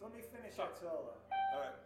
So let me finish Sorry. that solo. All right.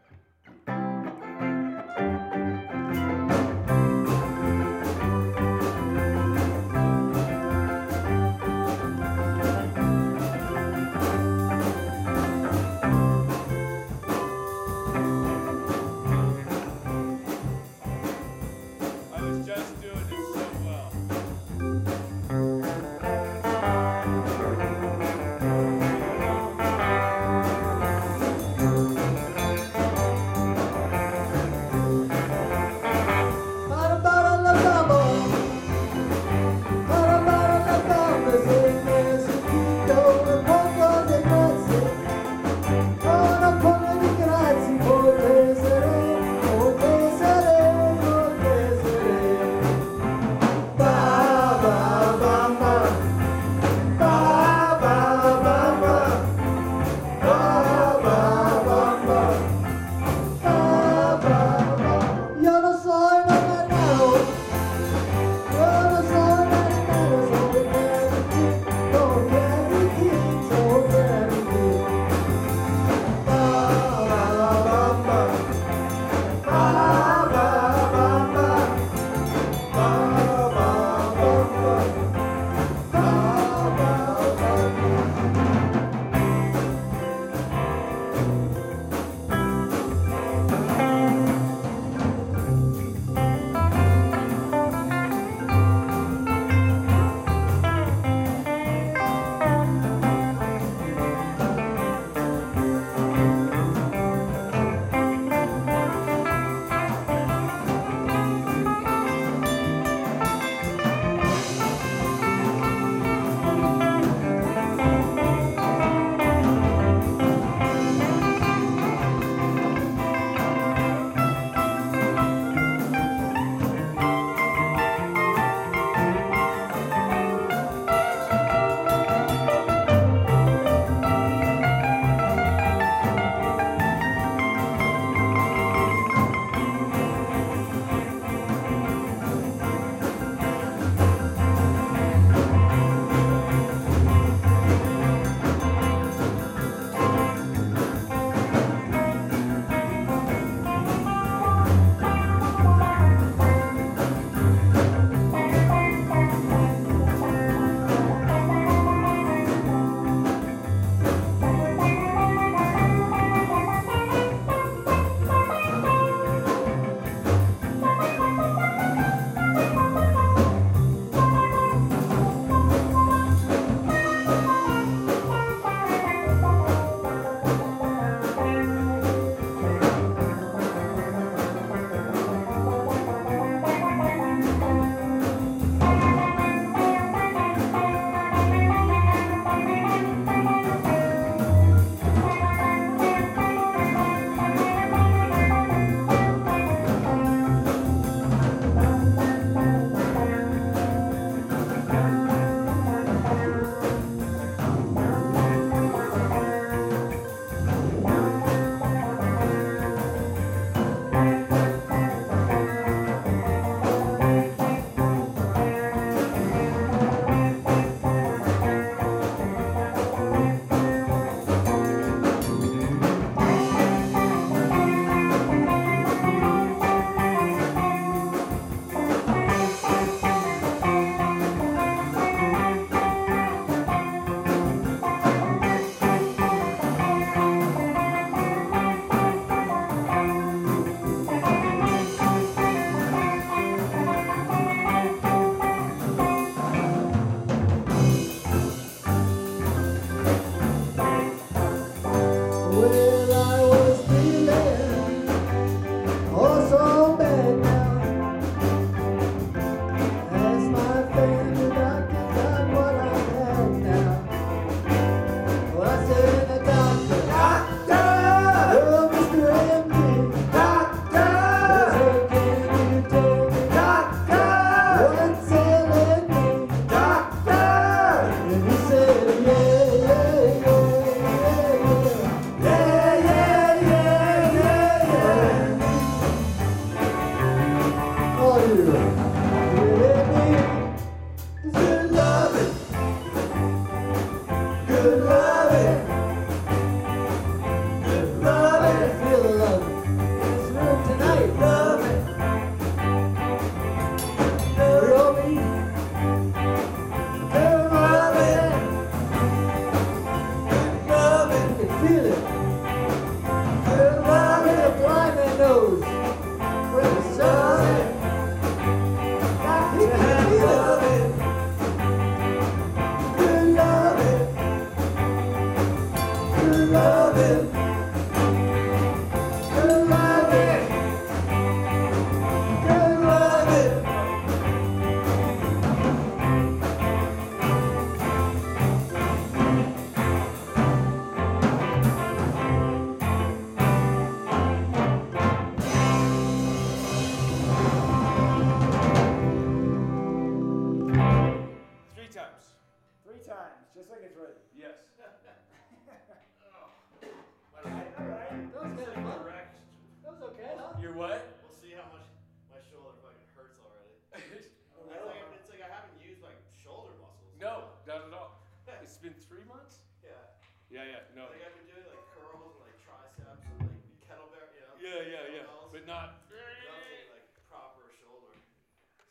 Yeah, yeah, no. Like I've been doing like curls and like triceps and like kettlebell, you know. Yeah, yeah, yeah. kettlebells. But not. nothing like proper shoulder.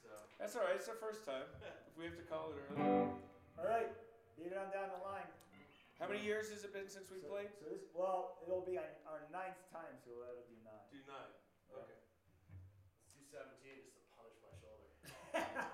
So That's all right. It's our first time. If we have to call it early. All right. Lead it on down the line. How many years has it been since we so, played? So this, well, it'll be on our ninth time, so we'll have to do nine. Do nine. Okay. let's do 17 just to punish my shoulder.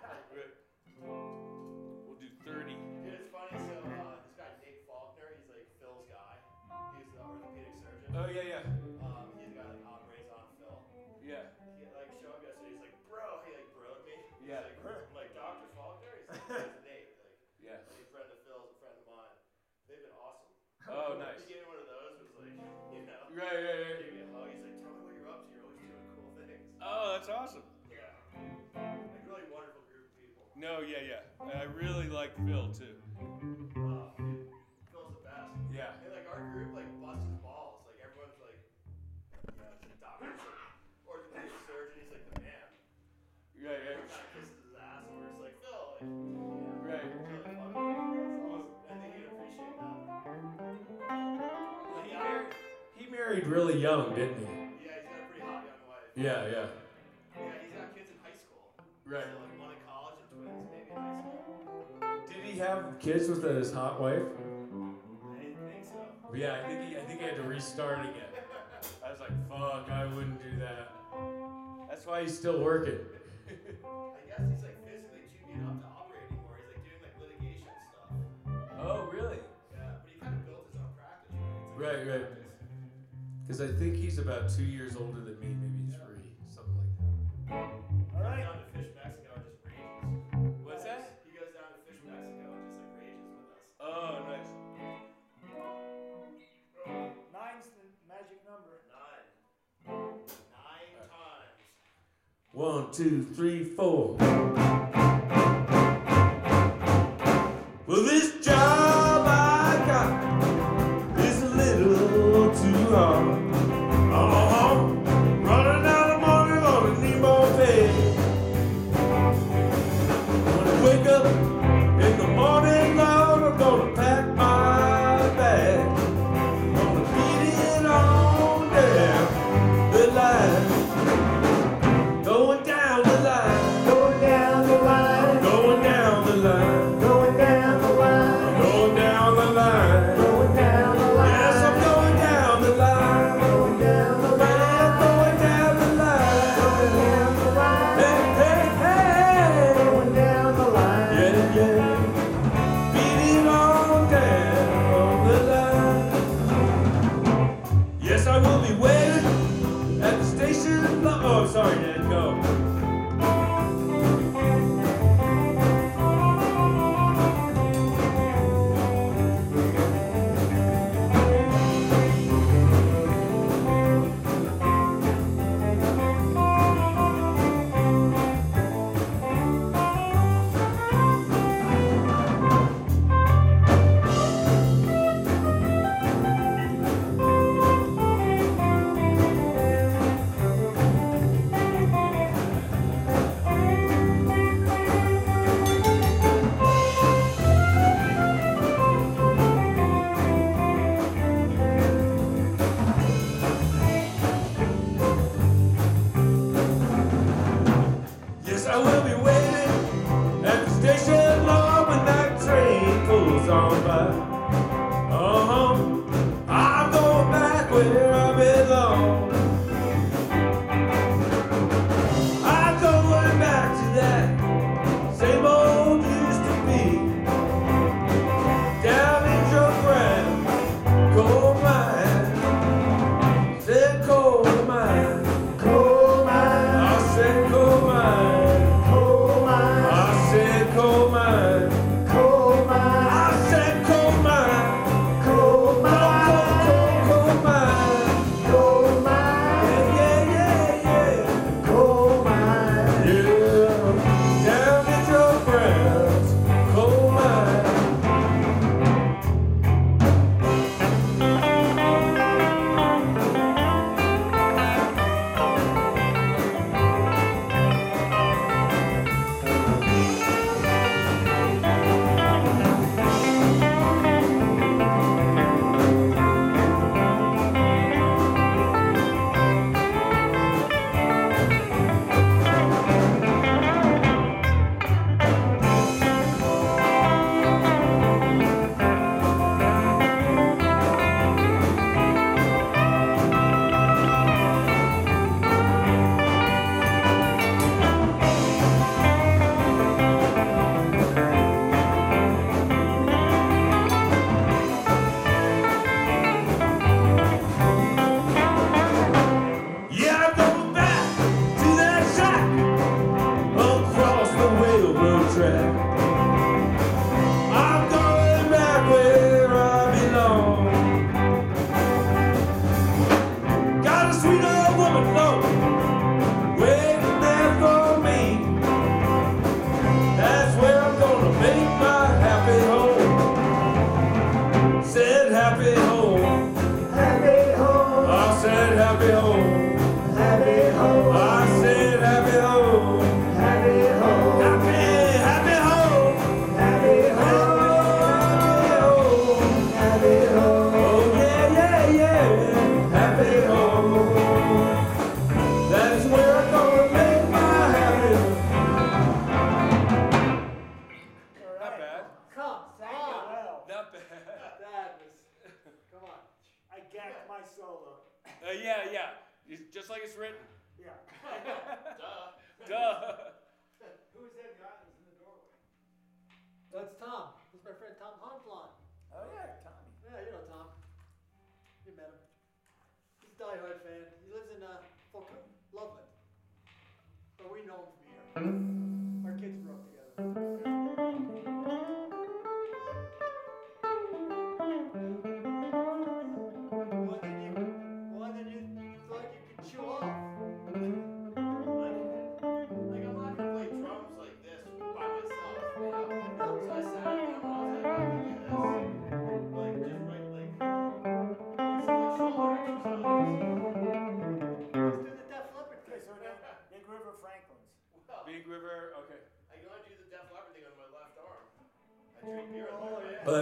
No, yeah, yeah. I really like Phil, too. Oh, dude. Phil's the best. Yeah. And like our group like busts his balls. Like everyone's like, yeah, it's a doctor, it's like orthopedic surgeon. He's like the man. Right, Everyone right. kind kisses his ass, and we're just like, Phil, like, yeah. Right. Really awesome. I think he'd appreciate that. But He married, he married really young, didn't he? yeah, he's got a pretty hot young wife. Yeah, yeah. Yeah, kids with his hot wife? I didn't think so. Yeah, I think he, I think he had to restart again. I was like, fuck, I wouldn't do that. That's why he's still working. I guess he's like physically too up to operate anymore. He's like doing like litigation stuff. Oh, really? Yeah, but he kind of built his own practice, right? Like right. Because I think he's about two years older than me, maybe two, three, four. Well, this job I got is a little too hard.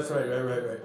that's right, right, right, right.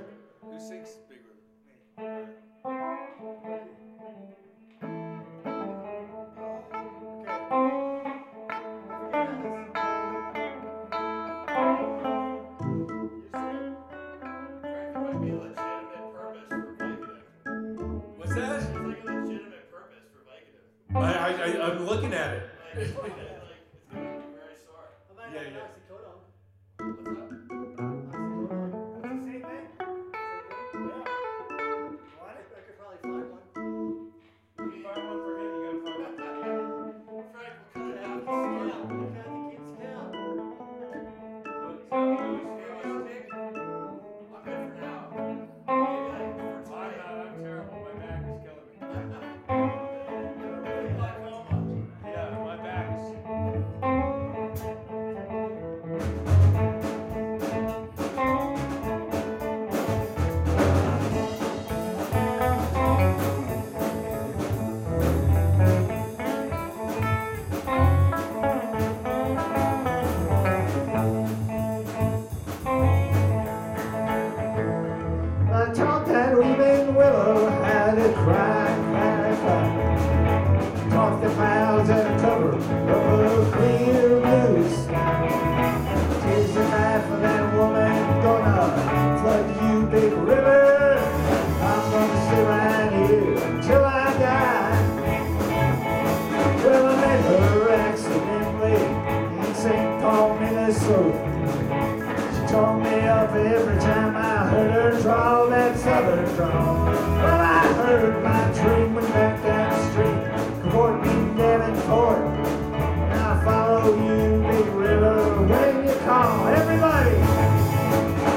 told me of every time I heard her draw that southern drawl. Well, I heard my dream went back down the street, Court being Davenport. And I follow you, Big River, when you call everybody.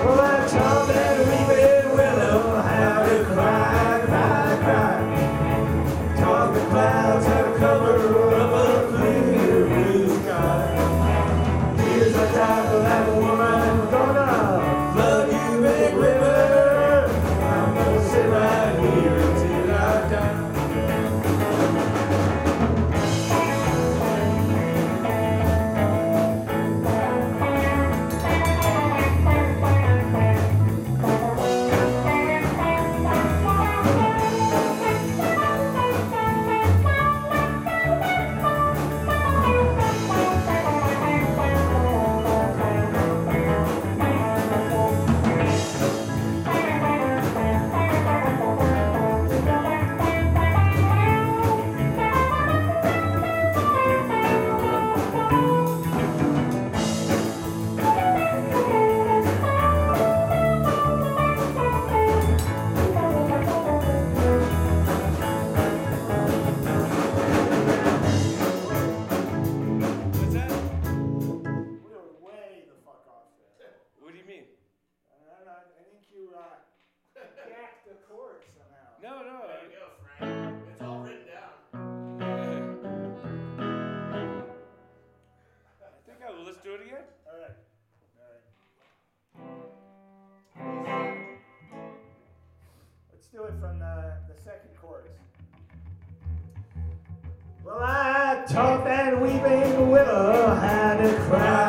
Well, I do it from the, the second chorus. Well, I taught that weeping willow how to cry.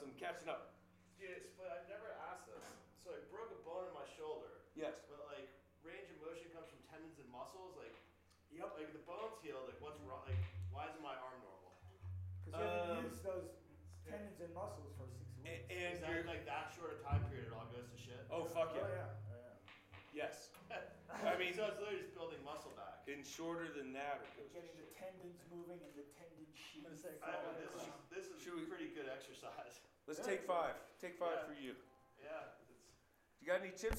Some catching up. Dude, it's, but I've never asked this. So I broke a bone in my shoulder, Yes. but like range of motion comes from tendons and muscles. Like, Yep, like the bone's healed. Like, what's wrong? Like, why isn't my arm normal? because you haven't Um, used those tendons and muscles for six weeks. and Is that you're, like that short a time period? It all goes to shit. oh, fuck Oh, yeah. yeah, oh, yeah. Yes. I mean, so it's literally just building muscle back. in shorter than that, it goes. Getting the tendons moving and the tendon sheath. I know this is this is Should we- pretty good exercise. Let's take five. Take five Yeah. for you. Yeah, it's, You got any chips